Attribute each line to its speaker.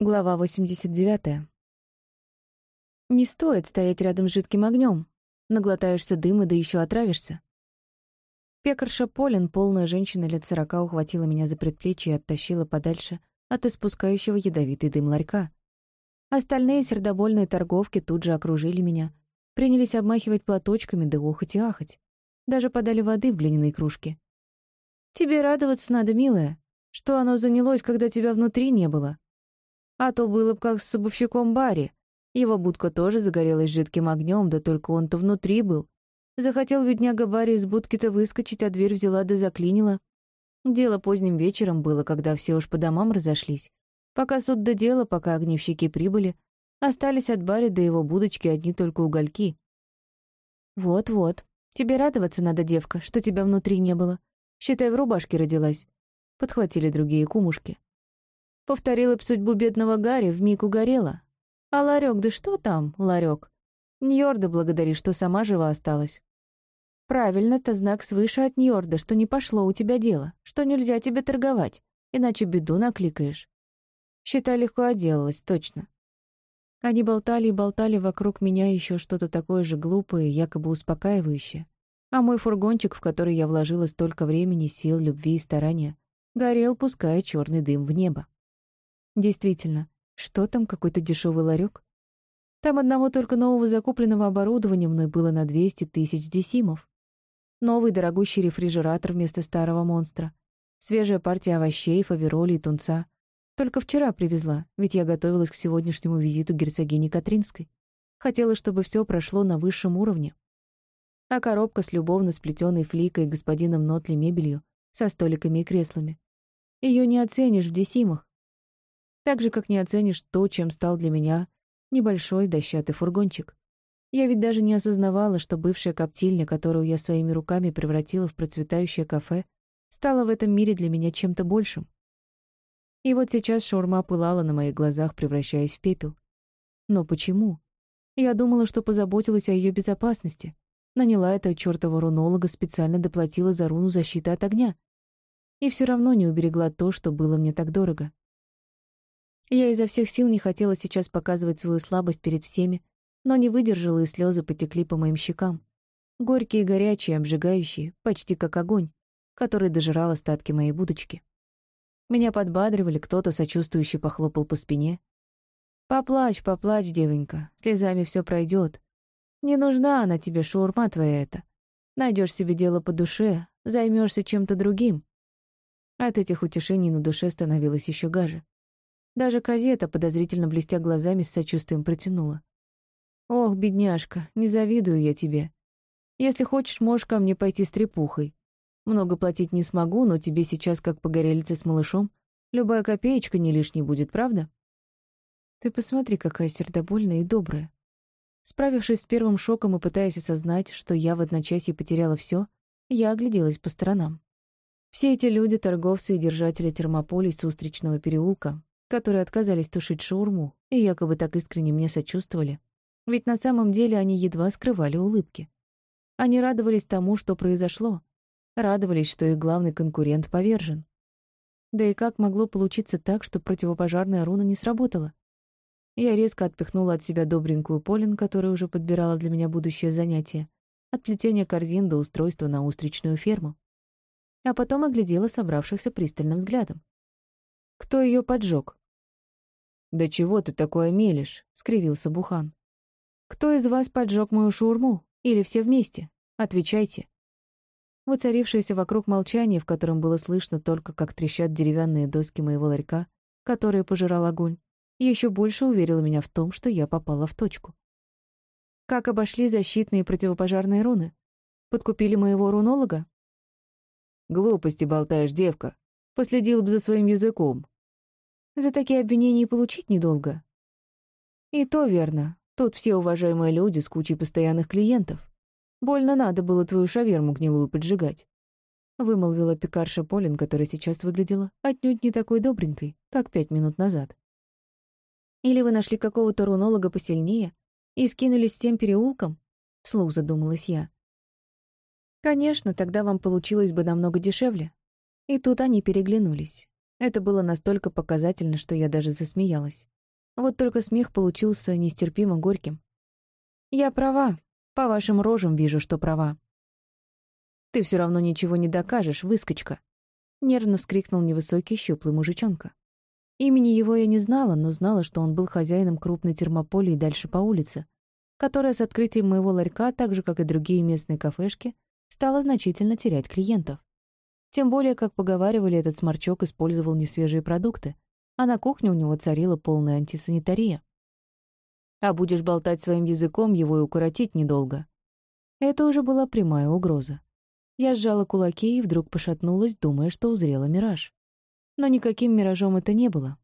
Speaker 1: Глава 89. Не стоит стоять рядом с жидким огнем. Наглотаешься дыма, да еще отравишься. Пекарша Полин, полная женщина лет сорока, ухватила меня за предплечье и оттащила подальше от испускающего ядовитый дым ларька. Остальные сердобольные торговки тут же окружили меня, принялись обмахивать платочками, да охоть и ахать. Даже подали воды в глиняные кружки. «Тебе радоваться надо, милая, что оно занялось, когда тебя внутри не было», а то было бы как с обувщиком Барри. Его будка тоже загорелась жидким огнем, да только он-то внутри был. Захотел бедняга Барри из будки-то выскочить, а дверь взяла да заклинила. Дело поздним вечером было, когда все уж по домам разошлись. Пока суд до дела, пока огневщики прибыли, остались от Барри до его будочки одни только угольки. «Вот-вот. Тебе радоваться надо, девка, что тебя внутри не было. Считай, в рубашке родилась», — подхватили другие кумушки. Повторила б судьбу бедного Гарри, вмиг угорела. А ларек, да что там, ларек? Ньорда благодари, что сама жива осталась. Правильно, это знак свыше от Ньорда, что не пошло у тебя дело, что нельзя тебе торговать, иначе беду накликаешь. Считай, легко отделалась, точно. Они болтали и болтали вокруг меня еще что-то такое же глупое, якобы успокаивающее. А мой фургончик, в который я вложила столько времени, сил, любви и старания, горел, пуская черный дым в небо. Действительно, что там, какой-то дешевый ларек? Там одного только нового закупленного оборудования мной было на 200 тысяч десимов. Новый дорогущий рефрижератор вместо старого монстра. Свежая партия овощей, фавероли и тунца. Только вчера привезла, ведь я готовилась к сегодняшнему визиту герцогини Катринской. Хотела, чтобы все прошло на высшем уровне. А коробка с любовно сплетенной фликой и господином Нотли мебелью, со столиками и креслами. Ее не оценишь в десимах. Так же, как не оценишь то, чем стал для меня небольшой дощатый фургончик. Я ведь даже не осознавала, что бывшая коптильня, которую я своими руками превратила в процветающее кафе, стала в этом мире для меня чем-то большим. И вот сейчас шаурма пылала на моих глазах, превращаясь в пепел. Но почему? Я думала, что позаботилась о ее безопасности. Наняла этого чертова рунолога, специально доплатила за руну защиты от огня. И все равно не уберегла то, что было мне так дорого. Я изо всех сил не хотела сейчас показывать свою слабость перед всеми, но не выдержала, и слезы потекли по моим щекам. Горькие, горячие, обжигающие, почти как огонь, который дожирал остатки моей будочки. Меня подбадривали, кто-то сочувствующе похлопал по спине. «Поплачь, поплачь, девонька, слезами все пройдет. Не нужна она тебе, шаурма твоя эта. Найдешь себе дело по душе, займешься чем-то другим». От этих утешений на душе становилось еще гаже. Даже казета, подозрительно блестя глазами, с сочувствием протянула. «Ох, бедняжка, не завидую я тебе. Если хочешь, можешь ко мне пойти с трепухой. Много платить не смогу, но тебе сейчас, как погорелице с малышом, любая копеечка не лишней будет, правда?» «Ты посмотри, какая сердобольная и добрая». Справившись с первым шоком и пытаясь осознать, что я в одночасье потеряла все, я огляделась по сторонам. Все эти люди, торговцы и держатели термополей с Устричного переулка, которые отказались тушить шаурму и якобы так искренне мне сочувствовали. Ведь на самом деле они едва скрывали улыбки. Они радовались тому, что произошло. Радовались, что их главный конкурент повержен. Да и как могло получиться так, что противопожарная руна не сработала? Я резко отпихнула от себя добренькую Полин, которая уже подбирала для меня будущее занятие, от плетения корзин до устройства на устричную ферму. А потом оглядела собравшихся пристальным взглядом. Кто ее поджег? «Да чего ты такое мелешь?» — скривился Бухан. «Кто из вас поджег мою шурму? Или все вместе? Отвечайте». Воцарившееся вокруг молчание, в котором было слышно только, как трещат деревянные доски моего ларька, которые пожирал огонь, еще больше уверило меня в том, что я попала в точку. Как обошли защитные противопожарные руны? Подкупили моего рунолога? «Глупости болтаешь, девка. Последил бы за своим языком. За такие обвинения и получить недолго. И то верно. Тут все уважаемые люди с кучей постоянных клиентов. Больно надо было твою шаверму гнилую поджигать. Вымолвила пекарша Полин, которая сейчас выглядела отнюдь не такой добренькой, как пять минут назад. Или вы нашли какого-то рунолога посильнее и скинулись всем переулком? Вслух задумалась я. Конечно, тогда вам получилось бы намного дешевле. И тут они переглянулись. Это было настолько показательно, что я даже засмеялась. Вот только смех получился нестерпимо горьким. «Я права. По вашим рожам вижу, что права». «Ты все равно ничего не докажешь, выскочка!» Нервно вскрикнул невысокий щуплый мужичонка. Имени его я не знала, но знала, что он был хозяином крупной термополии дальше по улице, которая с открытием моего ларька, так же, как и другие местные кафешки, стала значительно терять клиентов. Тем более, как поговаривали, этот сморчок использовал несвежие продукты, а на кухне у него царила полная антисанитария. А будешь болтать своим языком, его и укоротить недолго. Это уже была прямая угроза. Я сжала кулаки и вдруг пошатнулась, думая, что узрела мираж. Но никаким миражом это не было.